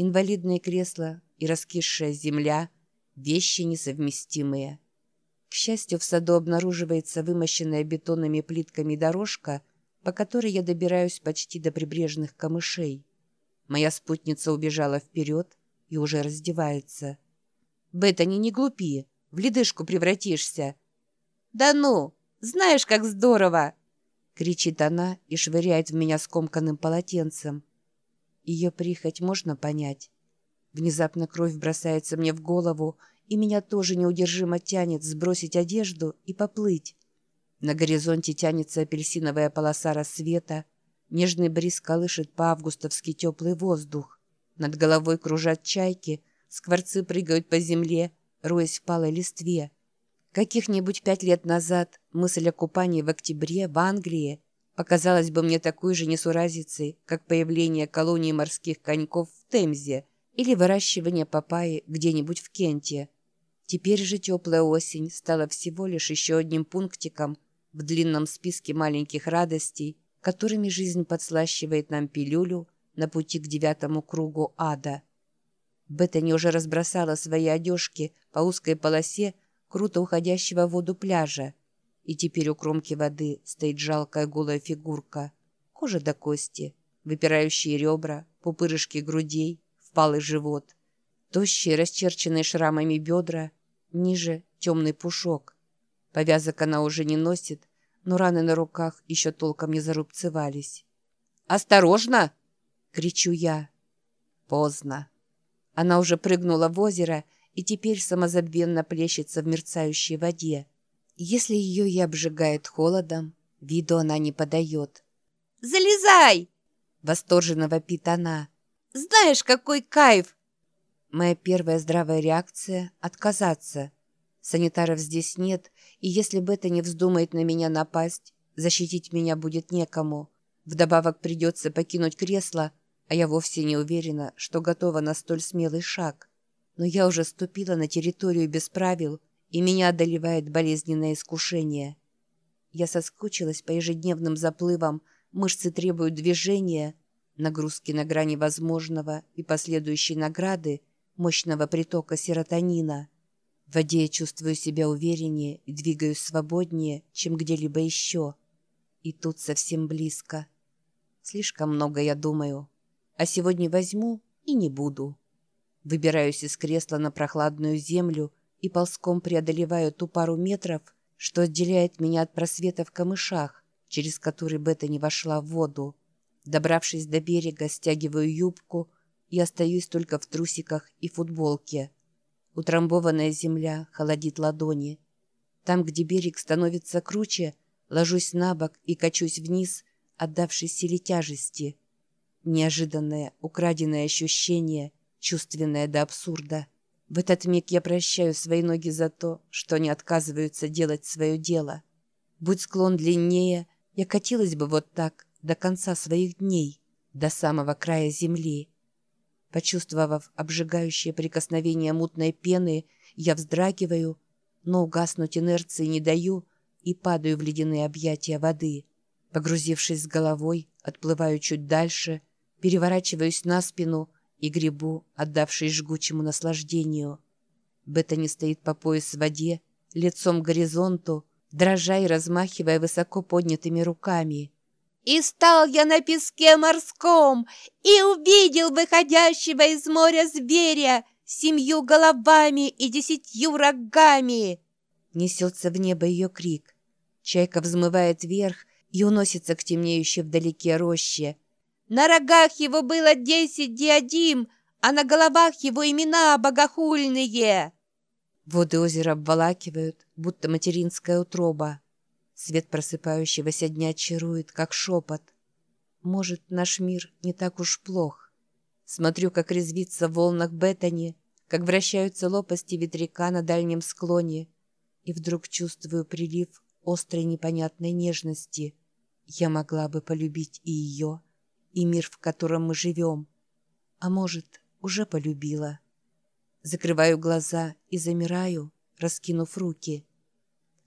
Инвалидные кресла и раскисшая земля — вещи несовместимые. К счастью, в саду обнаруживается вымощенная бетонными плитками дорожка, по которой я добираюсь почти до прибрежных камышей. Моя спутница убежала вперед и уже раздевается. «Беттани, не глупи, в ледышку превратишься». «Да ну, знаешь, как здорово!» кричит она и швыряет в меня скомканным полотенцем. Ее прихоть можно понять. Внезапно кровь бросается мне в голову, и меня тоже неудержимо тянет сбросить одежду и поплыть. На горизонте тянется апельсиновая полоса рассвета, нежный бриз колышет по-августовски теплый воздух. Над головой кружат чайки, скворцы прыгают по земле, роясь в палой листве. Каких-нибудь пять лет назад мысль о купании в октябре в Англии показалась бы мне такой же несуразицей, как появление колонии морских коньков в Темзе или выращивание папайи где-нибудь в Кенте. Теперь же теплая осень стала всего лишь еще одним пунктиком в длинном списке маленьких радостей, которыми жизнь подслащивает нам пилюлю на пути к девятому кругу ада. Беттани уже разбросала свои одежки по узкой полосе круто уходящего в воду пляжа, и теперь у кромки воды стоит жалкая голая фигурка, кожа до кости, выпирающие ребра, пупырышки грудей, впалый живот, тощие, расчерченные шрамами бедра, ниже темный пушок. Повязок она уже не носит, но раны на руках еще толком не зарубцевались. «Осторожно!» — кричу я. Поздно. Она уже прыгнула в озеро и теперь самозабвенно плещется в мерцающей воде. Если ее и обжигает холодом, виду она не подает. «Залезай!» — восторженно вопит она. «Знаешь, какой кайф!» Моя первая здравая реакция — отказаться. Санитаров здесь нет, и если бы это не вздумает на меня напасть, защитить меня будет некому. Вдобавок придется покинуть кресло, а я вовсе не уверена, что готова на столь смелый шаг. Но я уже ступила на территорию без правил, и меня одолевает болезненное искушение. Я соскучилась по ежедневным заплывам, мышцы требуют движения, нагрузки на грани возможного и последующей награды мощного притока серотонина. В воде я чувствую себя увереннее и двигаюсь свободнее, чем где-либо еще. И тут совсем близко. Слишком много я думаю. А сегодня возьму и не буду. Выбираюсь из кресла на прохладную землю и ползком преодолеваю ту пару метров, что отделяет меня от просвета в камышах, через который Бета не вошла в воду. Добравшись до берега, стягиваю юбку и остаюсь только в трусиках и футболке. Утрамбованная земля холодит ладони. Там, где берег становится круче, ложусь на бок и качусь вниз, отдавшись силе тяжести. Неожиданное, украденное ощущение, чувственное до абсурда — в этот миг я прощаю свои ноги за то, что они отказываются делать свое дело. Будь склон длиннее, я катилась бы вот так до конца своих дней, до самого края земли. Почувствовав обжигающее прикосновение мутной пены, я вздрагиваю, но угаснуть инерции не даю и падаю в ледяные объятия воды. Погрузившись с головой, отплываю чуть дальше, переворачиваюсь на спину — и грибу, отдавшись жгучему наслаждению. Беттани стоит по пояс в воде, лицом к горизонту, дрожа и размахивая высоко поднятыми руками. «И стал я на песке морском, и увидел выходящего из моря зверя семью головами и десятью рогами!» Несется в небо ее крик. Чайка взмывает вверх и уносится к темнеющей вдалеке роще — на рогах его было десять диадим, а на головах его имена богохульные. Воды озера обволакивают, будто материнская утроба. Свет просыпающегося дня чарует, как шепот. Может, наш мир не так уж плох. Смотрю, как резвится в волнах Беттани, как вращаются лопасти ветряка на дальнем склоне, и вдруг чувствую прилив острой непонятной нежности. Я могла бы полюбить и ее, и мир, в котором мы живем. А может, уже полюбила. Закрываю глаза и замираю, раскинув руки.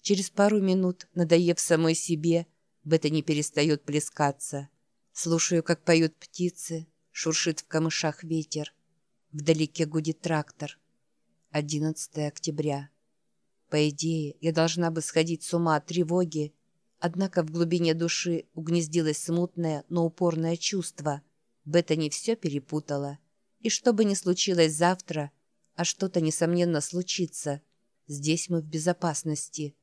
Через пару минут, надоев самой себе, Бета не перестает плескаться. Слушаю, как поют птицы, шуршит в камышах ветер. Вдалеке гудит трактор. 11 октября. По идее, я должна бы сходить с ума от тревоги, однако в глубине души угнездилось смутное, но упорное чувство. Бета не все перепутала. И что бы ни случилось завтра, а что-то, несомненно, случится, здесь мы в безопасности.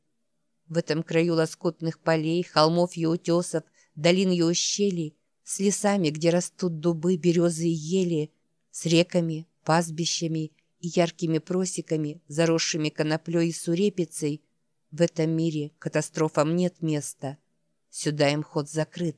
В этом краю лоскутных полей, холмов и утесов, долин и ущелий, с лесами, где растут дубы, березы и ели, с реками, пастбищами и яркими просеками, заросшими коноплей и сурепицей, в этом мире катастрофам нет места. Сюда им ход закрыт.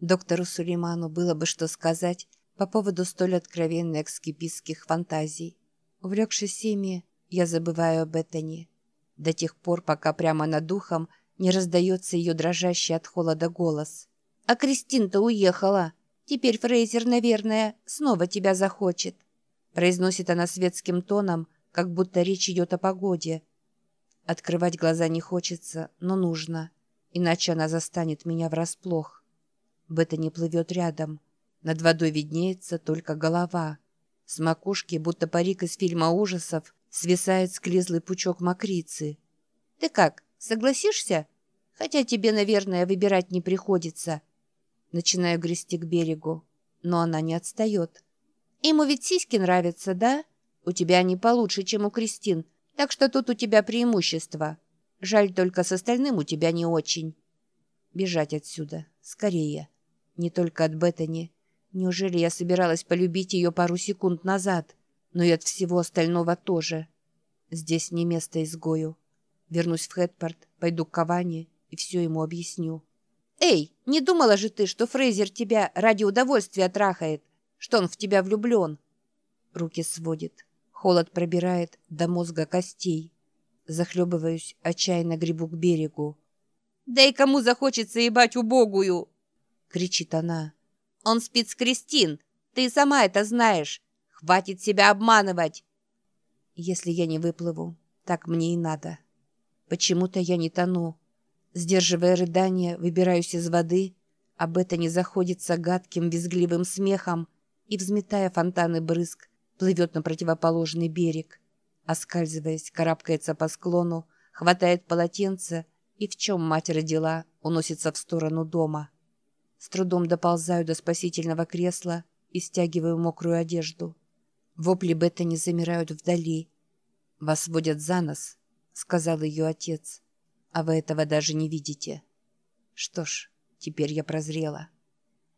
Доктору Сулейману было бы что сказать по поводу столь откровенных экскипистских фантазий. Увлекшись ими, я забываю об Этане. До тех пор, пока прямо над духом не раздается ее дрожащий от холода голос. «А Кристин-то уехала!» Теперь Фрейзер, наверное, снова тебя захочет», — произносит она светским тоном, как будто речь идет о погоде. Открывать глаза не хочется, но нужно, иначе она застанет меня врасплох. Бета не плывет рядом. Над водой виднеется только голова. С макушки, будто парик из фильма ужасов, свисает склизлый пучок мокрицы. «Ты как, согласишься? Хотя тебе, наверное, выбирать не приходится». Начинаю грести к берегу, но она не отстает. «Ему ведь сиськи нравятся, да? У тебя они получше, чем у Кристин, так что тут у тебя преимущество. Жаль, только с остальным у тебя не очень». Бежать отсюда, скорее. Не только от Беттани. Неужели я собиралась полюбить ее пару секунд назад? Но и от всего остального тоже. Здесь не место изгою. Вернусь в Хэтпорт, пойду к Каване и все ему объясню. «Эй, не думала же ты, что Фрейзер тебя ради удовольствия трахает, что он в тебя влюблен?» Руки сводит, холод пробирает до мозга костей. Захлебываюсь, отчаянно гребу к берегу. «Да и кому захочется ебать убогую?» — кричит она. «Он спит с Кристин, ты сама это знаешь. Хватит себя обманывать!» Если я не выплыву, так мне и надо. Почему-то я не тону. Сдерживая рыдание, выбираюсь из воды, об это не заходится гадким визгливым смехом и, взметая фонтаны брызг, плывет на противоположный берег. Оскальзываясь, карабкается по склону, хватает полотенце и, в чем мать родила, уносится в сторону дома. С трудом доползаю до спасительного кресла и стягиваю мокрую одежду. Вопли не замирают вдали. «Вас водят за нос», — сказал ее отец а вы этого даже не видите. Что ж, теперь я прозрела.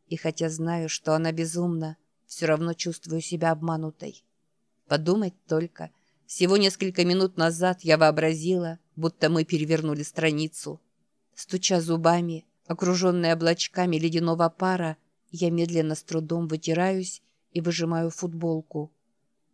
И хотя знаю, что она безумна, все равно чувствую себя обманутой. Подумать только, всего несколько минут назад я вообразила, будто мы перевернули страницу. Стуча зубами, окруженная облачками ледяного пара, я медленно с трудом вытираюсь и выжимаю футболку.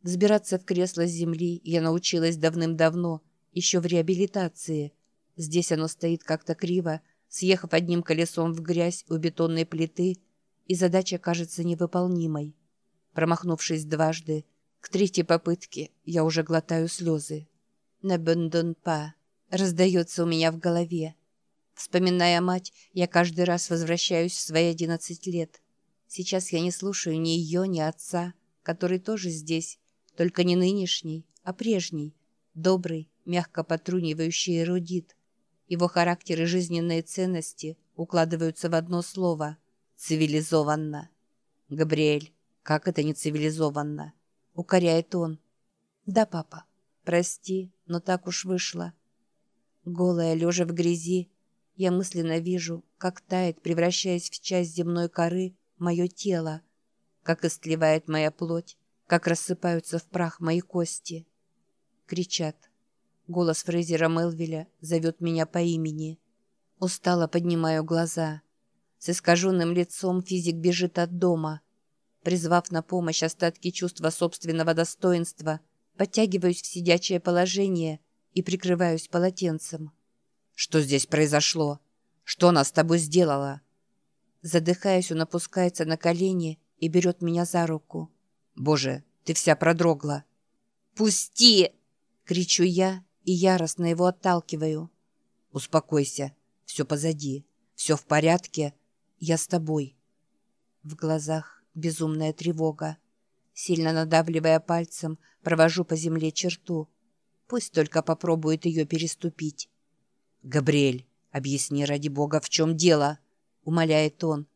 Взбираться в кресло с земли я научилась давным-давно, еще в реабилитации – Здесь оно стоит как-то криво, съехав одним колесом в грязь у бетонной плиты, и задача кажется невыполнимой. Промахнувшись дважды, к третьей попытке я уже глотаю слезы. «Не бендон па» раздается у меня в голове. Вспоминая мать, я каждый раз возвращаюсь в свои одиннадцать лет. Сейчас я не слушаю ни ее, ни отца, который тоже здесь, только не нынешний, а прежний, добрый, мягко потрунивающий эрудит, его характер и жизненные ценности укладываются в одно слово – цивилизованно. «Габриэль, как это не цивилизованно?» – укоряет он. «Да, папа, прости, но так уж вышло». Голая, лежа в грязи, я мысленно вижу, как тает, превращаясь в часть земной коры, мое тело, как истлевает моя плоть, как рассыпаются в прах мои кости. Кричат. Голос Фрейзера Мелвиля зовет меня по имени. Устало поднимаю глаза. С искаженным лицом физик бежит от дома. Призвав на помощь остатки чувства собственного достоинства, подтягиваюсь в сидячее положение и прикрываюсь полотенцем. «Что здесь произошло? Что она с тобой сделала?» Задыхаясь, он опускается на колени и берет меня за руку. «Боже, ты вся продрогла!» «Пусти!» — кричу я и яростно его отталкиваю. «Успокойся, все позади, все в порядке, я с тобой». В глазах безумная тревога. Сильно надавливая пальцем, провожу по земле черту. Пусть только попробует ее переступить. «Габриэль, объясни ради бога, в чем дело?» — умоляет он.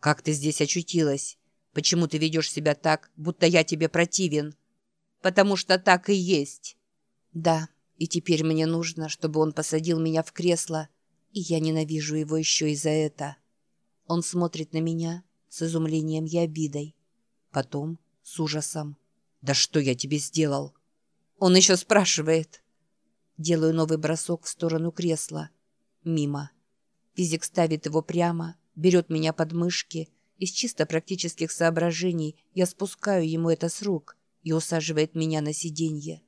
«Как ты здесь очутилась? Почему ты ведешь себя так, будто я тебе противен?» «Потому что так и есть». «Да, и теперь мне нужно, чтобы он посадил меня в кресло, и я ненавижу его еще и за это». Он смотрит на меня с изумлением и обидой. Потом с ужасом. «Да что я тебе сделал?» Он еще спрашивает. Делаю новый бросок в сторону кресла. Мимо. Физик ставит его прямо, берет меня под мышки. Из чисто практических соображений я спускаю ему это с рук и усаживает меня на сиденье.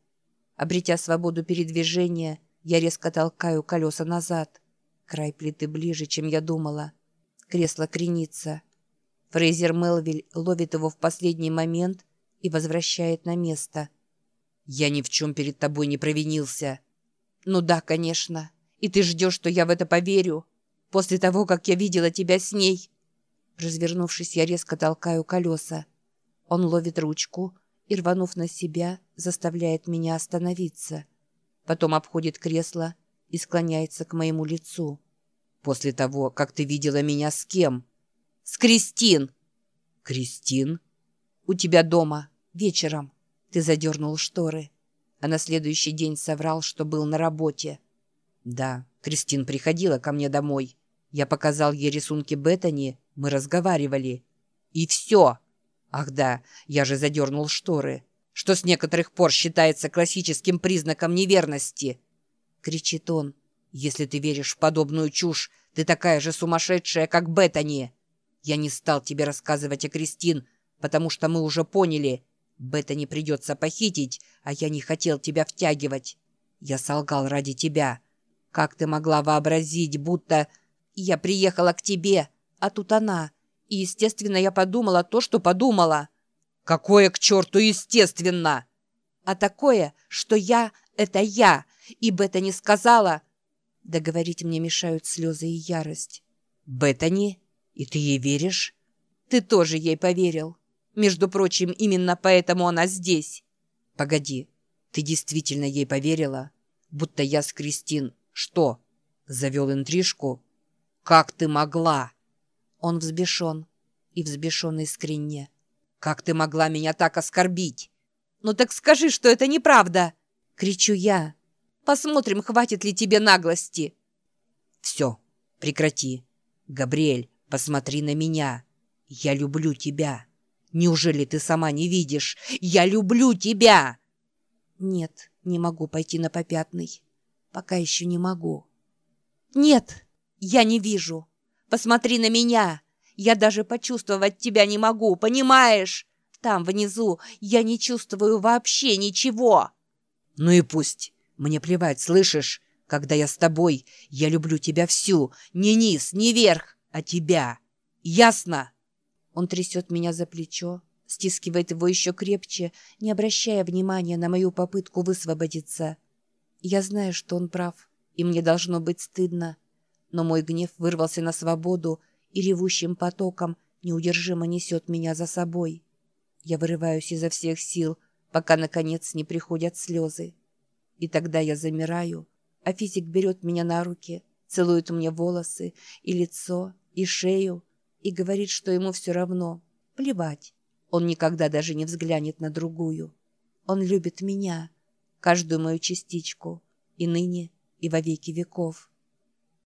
Обретя свободу передвижения, я резко толкаю колеса назад. Край плиты ближе, чем я думала. Кресло кренится. Фрейзер Мелвиль ловит его в последний момент и возвращает на место. «Я ни в чем перед тобой не провинился». «Ну да, конечно. И ты ждешь, что я в это поверю? После того, как я видела тебя с ней?» Развернувшись, я резко толкаю колеса. Он ловит ручку и, рванув на себя, заставляет меня остановиться. Потом обходит кресло и склоняется к моему лицу. «После того, как ты видела меня с кем?» «С Кристин!» «Кристин?» «У тебя дома, вечером. Ты задернул шторы». А на следующий день соврал, что был на работе. «Да, Кристин приходила ко мне домой. Я показал ей рисунки Беттани, мы разговаривали. И все!» «Ах да, я же задернул шторы, что с некоторых пор считается классическим признаком неверности!» Кричит он. «Если ты веришь в подобную чушь, ты такая же сумасшедшая, как Беттани!» Я не стал тебе рассказывать о Кристин, потому что мы уже поняли. Бета не придется похитить, а я не хотел тебя втягивать. Я солгал ради тебя. Как ты могла вообразить, будто... Я приехала к тебе, а тут она. И, естественно, я подумала то, что подумала. Какое к черту естественно? А такое, что я — это я, и Бета не сказала... Договорить мне мешают слезы и ярость. Беттани? «И ты ей веришь?» «Ты тоже ей поверил. Между прочим, именно поэтому она здесь». «Погоди, ты действительно ей поверила? Будто я с Кристин... Что? Завел интрижку?» «Как ты могла?» Он взбешен. И взбешен искренне. «Как ты могла меня так оскорбить?» «Ну так скажи, что это неправда!» Кричу я. «Посмотрим, хватит ли тебе наглости!» «Все, прекрати. Габриэль, Посмотри на меня. Я люблю тебя. Неужели ты сама не видишь? Я люблю тебя!» «Нет, не могу пойти на попятный. Пока еще не могу». «Нет, я не вижу. Посмотри на меня. Я даже почувствовать тебя не могу, понимаешь? Там, внизу, я не чувствую вообще ничего». «Ну и пусть. Мне плевать, слышишь? Когда я с тобой, я люблю тебя всю, ни низ, ни верх а тебя. Ясно?» Он трясет меня за плечо, стискивает его еще крепче, не обращая внимания на мою попытку высвободиться. Я знаю, что он прав, и мне должно быть стыдно. Но мой гнев вырвался на свободу и ревущим потоком неудержимо несет меня за собой. Я вырываюсь изо всех сил, пока, наконец, не приходят слезы. И тогда я замираю, а физик берет меня на руки, целует мне волосы и лицо, и шею, и говорит, что ему все равно. Плевать. Он никогда даже не взглянет на другую. Он любит меня, каждую мою частичку, и ныне, и во веки веков.